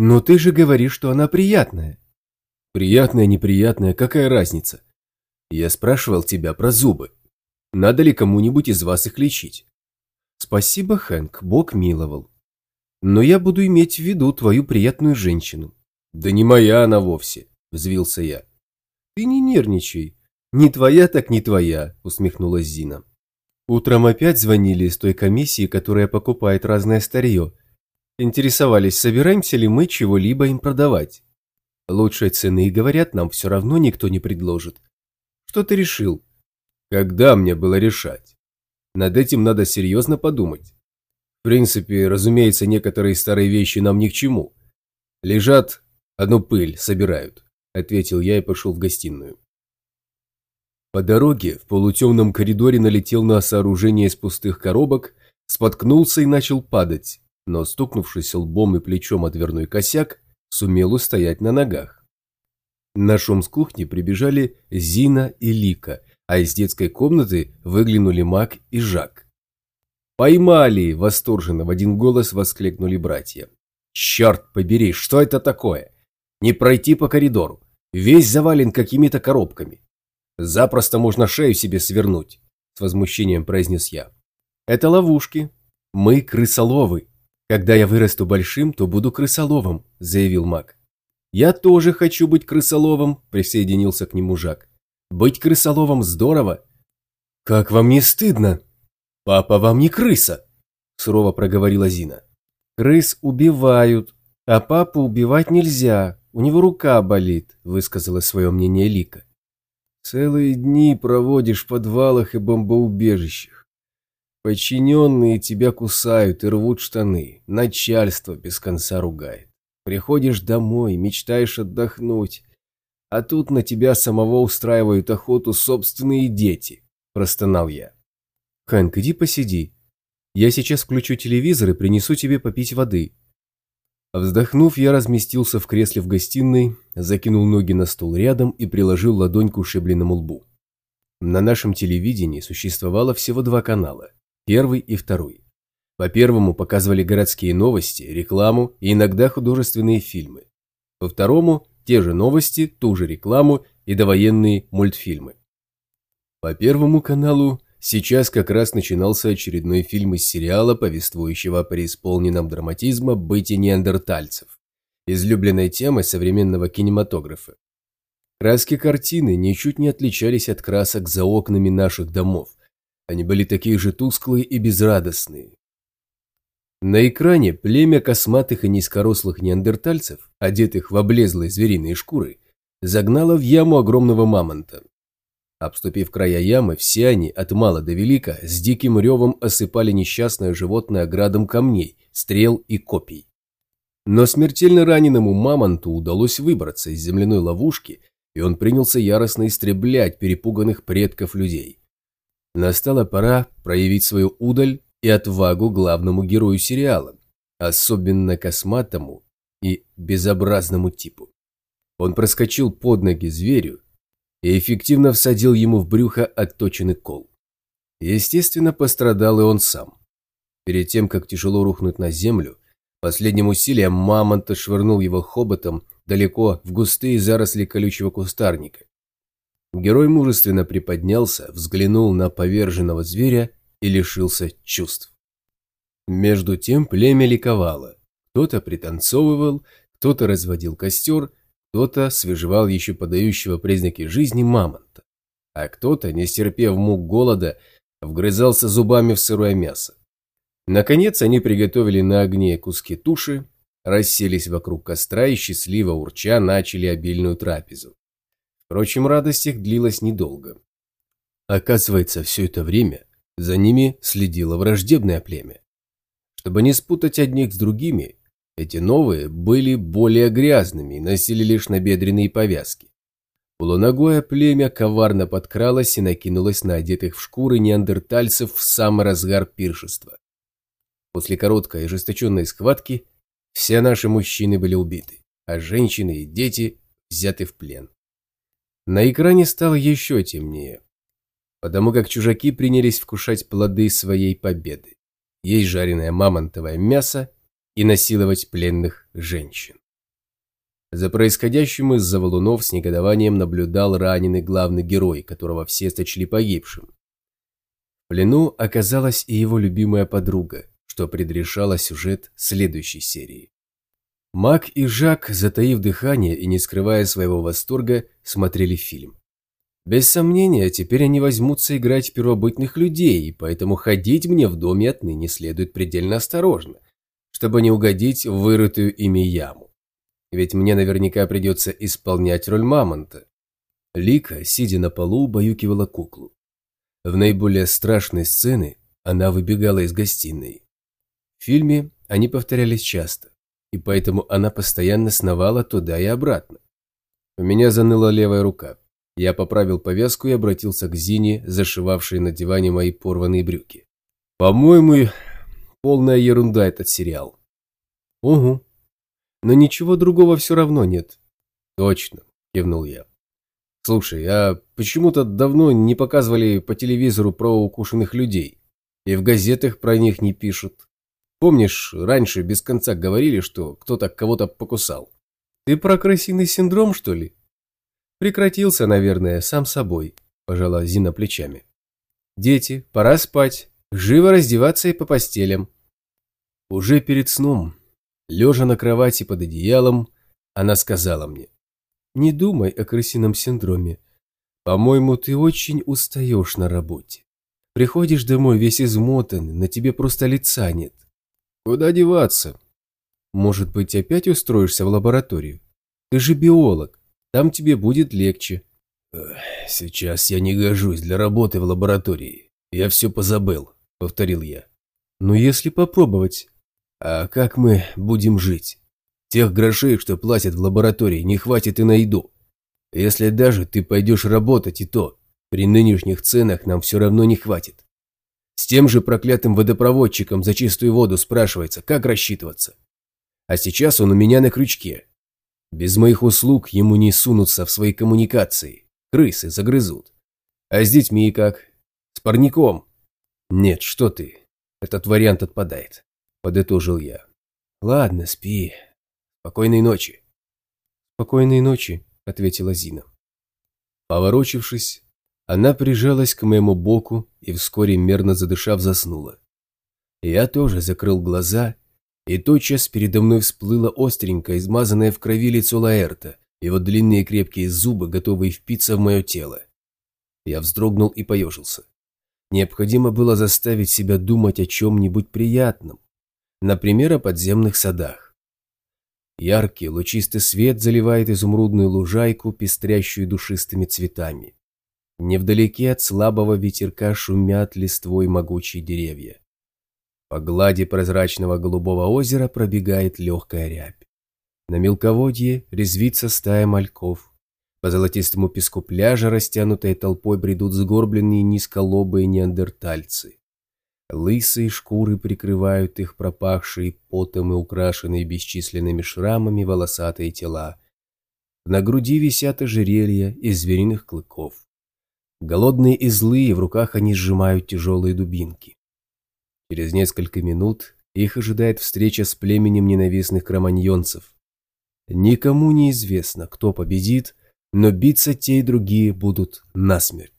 Но ты же говоришь, что она приятная. Приятная, неприятная, какая разница? Я спрашивал тебя про зубы. Надо ли кому-нибудь из вас их лечить? Спасибо, Хэнк, Бог миловал. Но я буду иметь в виду твою приятную женщину. Да не моя она вовсе, взвился я. Ты не нервничай. Не твоя так не твоя, усмехнулась Зина. Утром опять звонили из той комиссии, которая покупает разное старье. Интересовались, собираемся ли мы чего-либо им продавать. Лучшей цены, говорят, нам все равно никто не предложит. Что ты решил? Когда мне было решать? Над этим надо серьезно подумать. В принципе, разумеется, некоторые старые вещи нам ни к чему. Лежат, одну пыль собирают, ответил я и пошел в гостиную. По дороге в полутемном коридоре налетел на сооружение из пустых коробок, споткнулся и начал падать, но, стукнувшись лбом и плечом о дверной косяк, сумел устоять на ногах. На шум с кухни прибежали Зина и Лика, а из детской комнаты выглянули Мак и Жак. «Поймали!» – восторженно в один голос воскликнули братья. «Черт побери, что это такое? Не пройти по коридору. Весь завален какими-то коробками. Запросто можно шею себе свернуть, с возмущением произнес я. Это ловушки. Мы крысоловы. Когда я вырасту большим, то буду крысоловом, заявил Мак. Я тоже хочу быть крысоловом, присоединился к нему Жак. Быть крысоловом здорово. Как вам не стыдно? Папа вам не крыса, сурово проговорила Зина. Крыс убивают, а папу убивать нельзя. У него рука болит, высказала свое мнение Лика. Целые дни проводишь в подвалах и бомбоубежищах. Подчиненные тебя кусают и рвут штаны, начальство без конца ругает. Приходишь домой, мечтаешь отдохнуть, а тут на тебя самого устраивают охоту собственные дети, простонал я. Хэнк, иди посиди. Я сейчас включу телевизор и принесу тебе попить воды. Вздохнув, я разместился в кресле в гостиной, закинул ноги на стол рядом и приложил ладонь к ушибленному лбу. На нашем телевидении существовало всего два канала – первый и второй. По первому показывали городские новости, рекламу и иногда художественные фильмы. По второму – те же новости, ту же рекламу и довоенные мультфильмы. По первому каналу Сейчас как раз начинался очередной фильм из сериала, повествующего о преисполненном драматизма быте неандертальцев, излюбленной темой современного кинематографа. Краски картины ничуть не отличались от красок за окнами наших домов. Они были такие же тусклые и безрадостные. На экране племя косматых и низкорослых неандертальцев, одетых в облезлые звериные шкуры, загнало в яму огромного мамонта. Обступив края ямы, все они, от мала до велика, с диким ревом осыпали несчастное животное градом камней, стрел и копий. Но смертельно раненому мамонту удалось выбраться из земляной ловушки, и он принялся яростно истреблять перепуганных предков людей. Настала пора проявить свою удаль и отвагу главному герою сериала, особенно косматому и безобразному типу. Он проскочил под ноги зверю, и эффективно всадил ему в брюхо отточенный кол. Естественно, пострадал и он сам. Перед тем, как тяжело рухнуть на землю, последним усилием мамонт швырнул его хоботом далеко в густые заросли колючего кустарника. Герой мужественно приподнялся, взглянул на поверженного зверя и лишился чувств. Между тем племя ликовало. Кто-то пританцовывал, кто-то разводил костер, кто-то свежевал еще подающего признаки жизни мамонта, а кто-то, не стерпев мук голода, вгрызался зубами в сырое мясо. Наконец они приготовили на огне куски туши, расселись вокруг костра и счастливо урча начали обильную трапезу. Впрочем, радость их длилась недолго. Оказывается, все это время за ними следило враждебное племя. Чтобы не спутать одних с другими, эти новые были более грязными и носили лишь набедренные повязки. Полуногое племя коварно подкралось и накинулось на одетых в шкуры неандертальцев в самый разгар пиршества. После короткой и ожесточенной схватки все наши мужчины были убиты, а женщины и дети взяты в плен. На экране стало еще темнее, потому как чужаки принялись вкушать плоды своей победы. Есть жареное мамонтовое мясо и насиловать пленных женщин. За происходящим из-за валунов с негодованием наблюдал раненый главный герой, которого все сочли погибшим. В плену оказалась и его любимая подруга, что предрешало сюжет следующей серии. Мак и Жак, затаив дыхание и не скрывая своего восторга, смотрели фильм. Без сомнения, теперь они возьмутся играть первобытных людей, и поэтому ходить мне в доме отныне следует предельно осторожно, чтобы не угодить в вырытую ими яму. Ведь мне наверняка придется исполнять роль мамонта. Лика, сидя на полу, убаюкивала куклу. В наиболее страшной сцены она выбегала из гостиной. В фильме они повторялись часто, и поэтому она постоянно сновала туда и обратно. У меня заныла левая рука. Я поправил повязку и обратился к Зине, зашивавшей на диване мои порванные брюки. «По-моему, полная ерунда этот сериал». «Угу. Но ничего другого все равно нет». «Точно», – кивнул я. «Слушай, а почему-то давно не показывали по телевизору про укушенных людей, и в газетах про них не пишут. Помнишь, раньше без конца говорили, что кто-то кого-то покусал?» «Ты про крысиный синдром, что ли?» Прекратился, наверное, сам собой, пожала Зина плечами. Дети, пора спать. Живо раздеваться и по постелям. Уже перед сном, лежа на кровати под одеялом, она сказала мне. Не думай о крысином синдроме. По-моему, ты очень устаешь на работе. Приходишь домой весь измотанный, на тебе просто лица нет. Куда деваться? Может быть, опять устроишься в лабораторию? Ты же биолог. Там тебе будет легче. Сейчас я не гожусь для работы в лаборатории. Я все позабыл, повторил я. Но если попробовать, а как мы будем жить? Тех грошей, что платят в лаборатории, не хватит и на еду. Если даже ты пойдешь работать и то, при нынешних ценах нам все равно не хватит. С тем же проклятым водопроводчиком за чистую воду спрашивается, как рассчитываться. А сейчас он у меня на крючке, без моих услуг ему не сунутся в свои коммуникации. Крысы загрызут. А с детьми как? С парником? Нет, что ты. Этот вариант отпадает. Подытожил я. Ладно, спи. Спокойной ночи. Спокойной ночи, ответила Зина. Поворочившись, она прижалась к моему боку и вскоре мерно задышав заснула. Я тоже закрыл глаза и тотчас передо мной всплыло остренькое, измазанное в крови лицо Лаэрта, его длинные крепкие зубы, готовые впиться в мое тело. Я вздрогнул и поежился. Необходимо было заставить себя думать о чем-нибудь приятном, например, о подземных садах. Яркий, лучистый свет заливает изумрудную лужайку, пестрящую душистыми цветами. Невдалеке от слабого ветерка шумят листвой могучие деревья. По глади прозрачного голубого озера пробегает легкая рябь. На мелководье резвится стая мальков. По золотистому песку пляжа, растянутой толпой, бредут сгорбленные низколобые неандертальцы. Лысые шкуры прикрывают их пропахшие потом и украшенные бесчисленными шрамами волосатые тела. На груди висят ожерелья из звериных клыков. Голодные и злые, в руках они сжимают тяжелые дубинки. Через несколько минут их ожидает встреча с племенем ненавистных кроманьонцев. Никому не известно, кто победит, но биться те и другие будут насмерть.